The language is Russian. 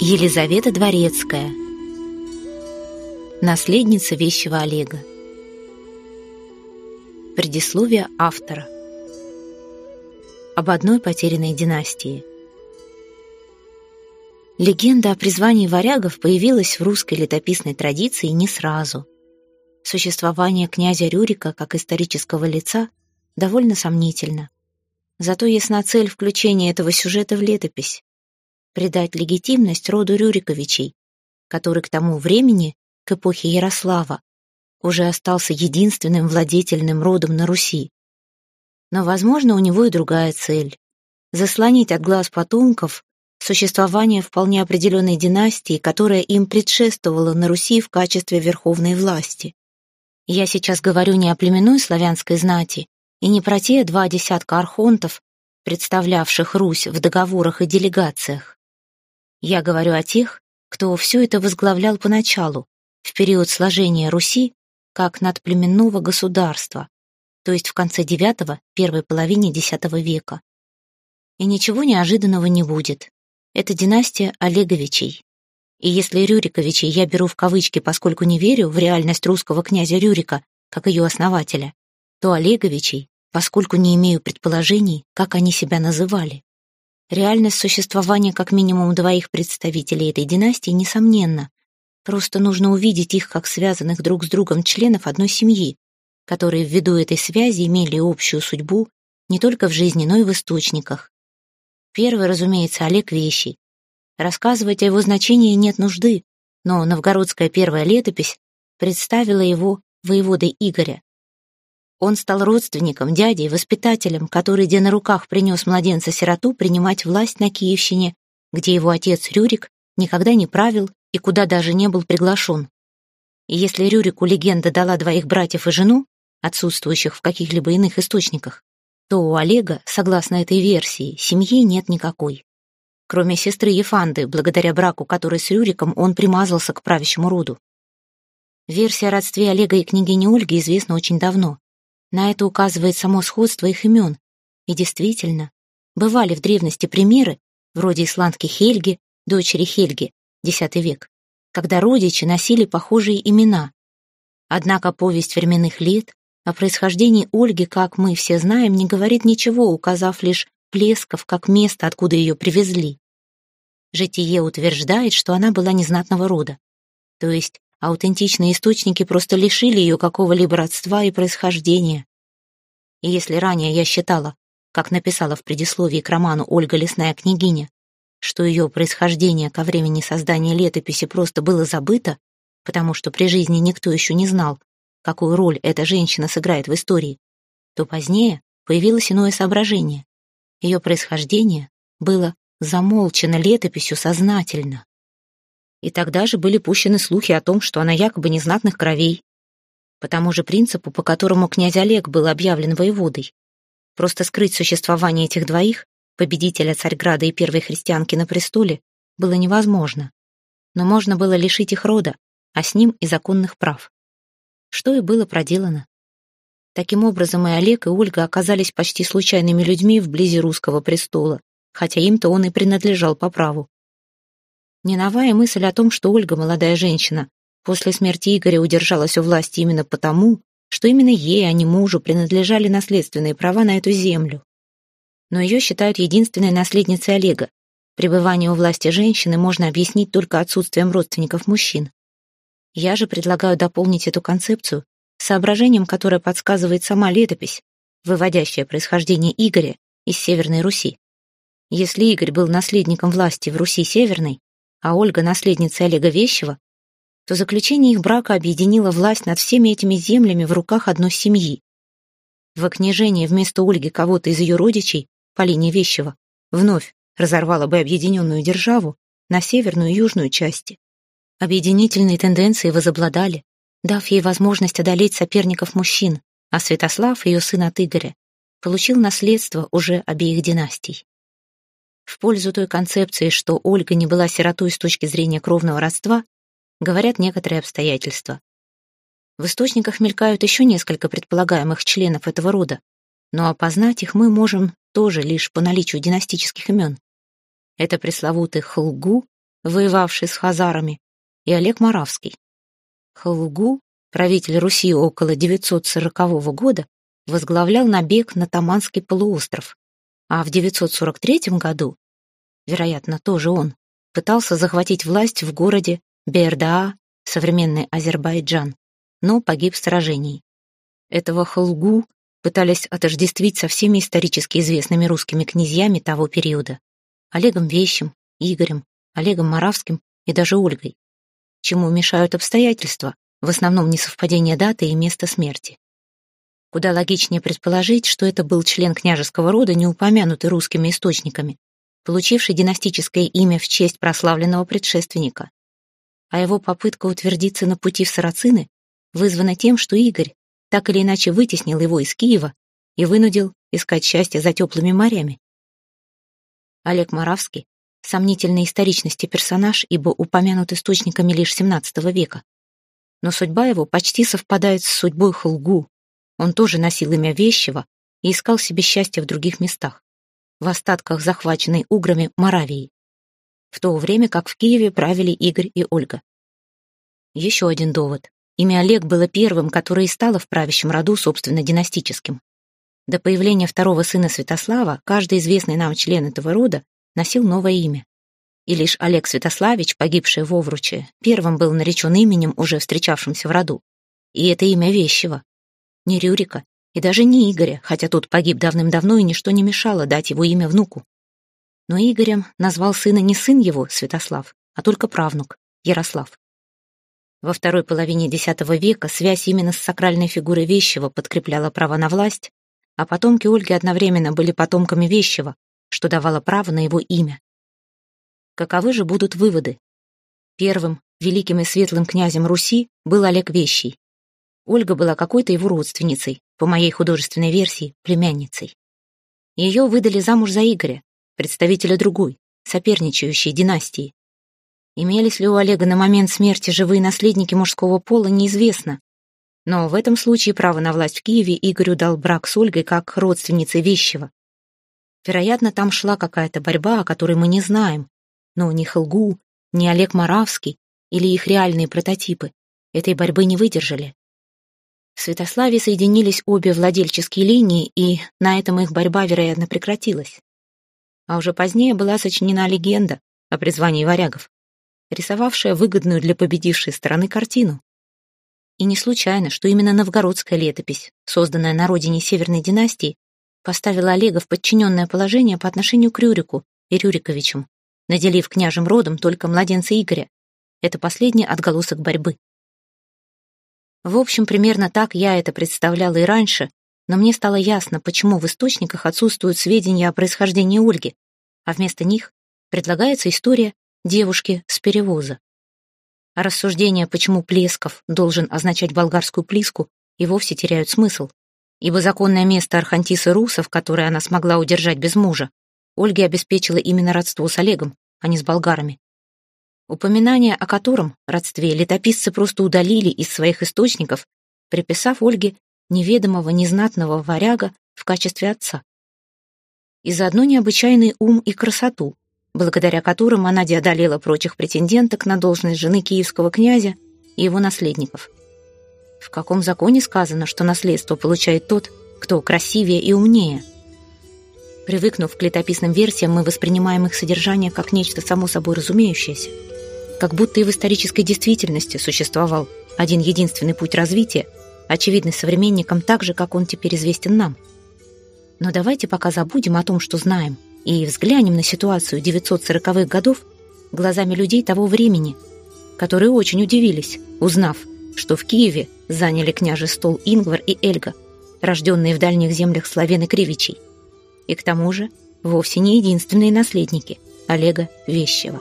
Елизавета Дворецкая. Наследница вещего Олега. Предисловие автора. Об одной потерянной династии. Легенда о призвании варягов появилась в русской летописной традиции не сразу. Существование князя Рюрика как исторического лица довольно сомнительно. Зато ясна цель включения этого сюжета в летопись придать легитимность роду Рюриковичей, который к тому времени, к эпохе Ярослава, уже остался единственным владетельным родом на Руси. Но, возможно, у него и другая цель — заслонить от глаз потомков существование вполне определенной династии, которая им предшествовала на Руси в качестве верховной власти. Я сейчас говорю не о племенной славянской знати и не про те два десятка архонтов, представлявших Русь в договорах и делегациях. Я говорю о тех, кто все это возглавлял поначалу, в период сложения Руси, как надплеменного государства, то есть в конце IX, первой половине X века. И ничего неожиданного не будет. Это династия Олеговичей. И если Рюриковичей я беру в кавычки, поскольку не верю в реальность русского князя Рюрика, как ее основателя, то Олеговичей, поскольку не имею предположений, как они себя называли. Реальность существования как минимум двоих представителей этой династии несомненна. Просто нужно увидеть их как связанных друг с другом членов одной семьи, которые ввиду этой связи имели общую судьбу не только в жизни, но и в источниках. Первый, разумеется, Олег Вещий. Рассказывать о его значении нет нужды, но новгородская первая летопись представила его воеводой Игоря, он стал родственником, дядей, воспитателем, который, где на руках принес младенца-сироту принимать власть на Киевщине, где его отец Рюрик никогда не правил и куда даже не был приглашен. И если Рюрику легенда дала двоих братьев и жену, отсутствующих в каких-либо иных источниках, то у Олега, согласно этой версии, семьи нет никакой. Кроме сестры Ефанды, благодаря браку которой с Рюриком он примазался к правящему роду. Версия о родстве Олега и княгини Ольги известна очень давно. На это указывает само сходство их имен. И действительно, бывали в древности примеры, вроде исландки Хельги, дочери Хельги, X век, когда родичи носили похожие имена. Однако повесть временных лет о происхождении Ольги, как мы все знаем, не говорит ничего, указав лишь Плесков как место, откуда ее привезли. Житие утверждает, что она была незнатного рода, то есть Аутентичные источники просто лишили ее какого-либо родства и происхождения. И если ранее я считала, как написала в предисловии к роману Ольга Лесная княгиня, что ее происхождение ко времени создания летописи просто было забыто, потому что при жизни никто еще не знал, какую роль эта женщина сыграет в истории, то позднее появилось иное соображение. Ее происхождение было замолчено летописью сознательно. И тогда же были пущены слухи о том, что она якобы незнатных кровей. По тому же принципу, по которому князь Олег был объявлен воеводой. Просто скрыть существование этих двоих, победителя Царьграда и первой христианки на престоле, было невозможно. Но можно было лишить их рода, а с ним и законных прав. Что и было проделано. Таким образом, и Олег, и Ольга оказались почти случайными людьми вблизи русского престола, хотя им-то он и принадлежал по праву. Не новая мысль о том, что Ольга, молодая женщина, после смерти Игоря удержалась у власти именно потому, что именно ей, а не мужу, принадлежали наследственные права на эту землю. Но ее считают единственной наследницей Олега. Пребывание у власти женщины можно объяснить только отсутствием родственников мужчин. Я же предлагаю дополнить эту концепцию соображением, которое подсказывает сама летопись, выводящая происхождение Игоря из Северной Руси. Если Игорь был наследником власти в Руси Северной, а Ольга — наследница Олега Вещева, то заключение их брака объединило власть над всеми этими землями в руках одной семьи. В княжение вместо Ольги кого-то из ее родичей, по линии Вещева, вновь разорвало бы объединенную державу на северную и южную части. Объединительные тенденции возобладали, дав ей возможность одолеть соперников мужчин, а Святослав, ее сын от Игоря, получил наследство уже обеих династий. В пользу той концепции, что Ольга не была сиротой с точки зрения кровного родства, говорят некоторые обстоятельства. В источниках мелькают еще несколько предполагаемых членов этого рода, но опознать их мы можем тоже лишь по наличию династических имен. Это пресловутый Хлгу, воевавший с хазарами, и Олег Моравский. Халугу, правитель Руси около 940 года, возглавлял набег на Таманский полуостров, а в 943 году, вероятно, тоже он, пытался захватить власть в городе Бердаа, современный Азербайджан, но погиб в сражении. Этого Халгу пытались отождествить со всеми исторически известными русскими князьями того периода. Олегом Вещим, Игорем, Олегом Моравским и даже Ольгой. Чему мешают обстоятельства, в основном несовпадение даты и места смерти. Куда логичнее предположить, что это был член княжеского рода, не упомянутый русскими источниками, получивший династическое имя в честь прославленного предшественника. А его попытка утвердиться на пути в Сарацины вызвана тем, что Игорь так или иначе вытеснил его из Киева и вынудил искать счастье за теплыми морями. Олег Моравский — сомнительной историчности персонаж, ибо упомянут источниками лишь XVII века. Но судьба его почти совпадает с судьбой Хулгу, он тоже носил имя Вещего и искал себе счастья в других местах, в остатках захваченной уграми Моравии, в то время как в Киеве правили Игорь и Ольга. Еще один довод. Имя Олег было первым, которое и стало в правящем роду, собственно, династическим. До появления второго сына Святослава каждый известный нам член этого рода носил новое имя. И лишь Олег Святославич, погибший в Овруче, первым был наречен именем, уже встречавшимся в роду. И это имя Вещего не Рюрика и даже не Игоря, хотя тот погиб давным-давно и ничто не мешало дать его имя внуку. Но Игорем назвал сына не сын его, Святослав, а только правнук, Ярослав. Во второй половине X века связь именно с сакральной фигурой Вещего подкрепляла право на власть, а потомки Ольги одновременно были потомками Вещего, что давало право на его имя. Каковы же будут выводы? Первым, великим и светлым князем Руси был Олег Вещий, Ольга была какой-то его родственницей, по моей художественной версии, племянницей. Ее выдали замуж за Игоря, представителя другой, соперничающей династии. Имелись ли у Олега на момент смерти живые наследники мужского пола, неизвестно. Но в этом случае право на власть в Киеве Игорю дал брак с Ольгой как родственницей вещего. Вероятно, там шла какая-то борьба, о которой мы не знаем. Но ни Хлгу, ни Олег Моравский или их реальные прототипы этой борьбы не выдержали. В Святославе соединились обе владельческие линии, и на этом их борьба, вероятно, прекратилась. А уже позднее была сочинена легенда о призвании варягов, рисовавшая выгодную для победившей стороны картину. И не случайно, что именно новгородская летопись, созданная на родине Северной династии, поставила Олега в подчиненное положение по отношению к Рюрику и Рюриковичам, наделив княжим родом только младенца Игоря. Это последний отголосок борьбы. В общем, примерно так я это представляла и раньше, но мне стало ясно, почему в источниках отсутствуют сведения о происхождении Ольги, а вместо них предлагается история девушки с перевоза. А рассуждения, почему Плесков должен означать болгарскую Плиску, и вовсе теряют смысл, ибо законное место Архантисы Русов, которое она смогла удержать без мужа, Ольге обеспечила именно родство с Олегом, а не с болгарами упоминание о котором, родстве, летописцы просто удалили из своих источников, приписав Ольге неведомого незнатного варяга в качестве отца. И заодно необычайный ум и красоту, благодаря которым она одолела прочих претенденток на должность жены киевского князя и его наследников. В каком законе сказано, что наследство получает тот, кто красивее и умнее? Привыкнув к летописным версиям, мы воспринимаем их содержание как нечто само собой разумеющееся как будто и в исторической действительности существовал один единственный путь развития, очевидный современникам так же, как он теперь известен нам. Но давайте пока забудем о том, что знаем, и взглянем на ситуацию 940-х годов глазами людей того времени, которые очень удивились, узнав, что в Киеве заняли княже стол Ингвар и Эльга, рожденные в дальних землях славян кривичей, и к тому же вовсе не единственные наследники Олега Вещева.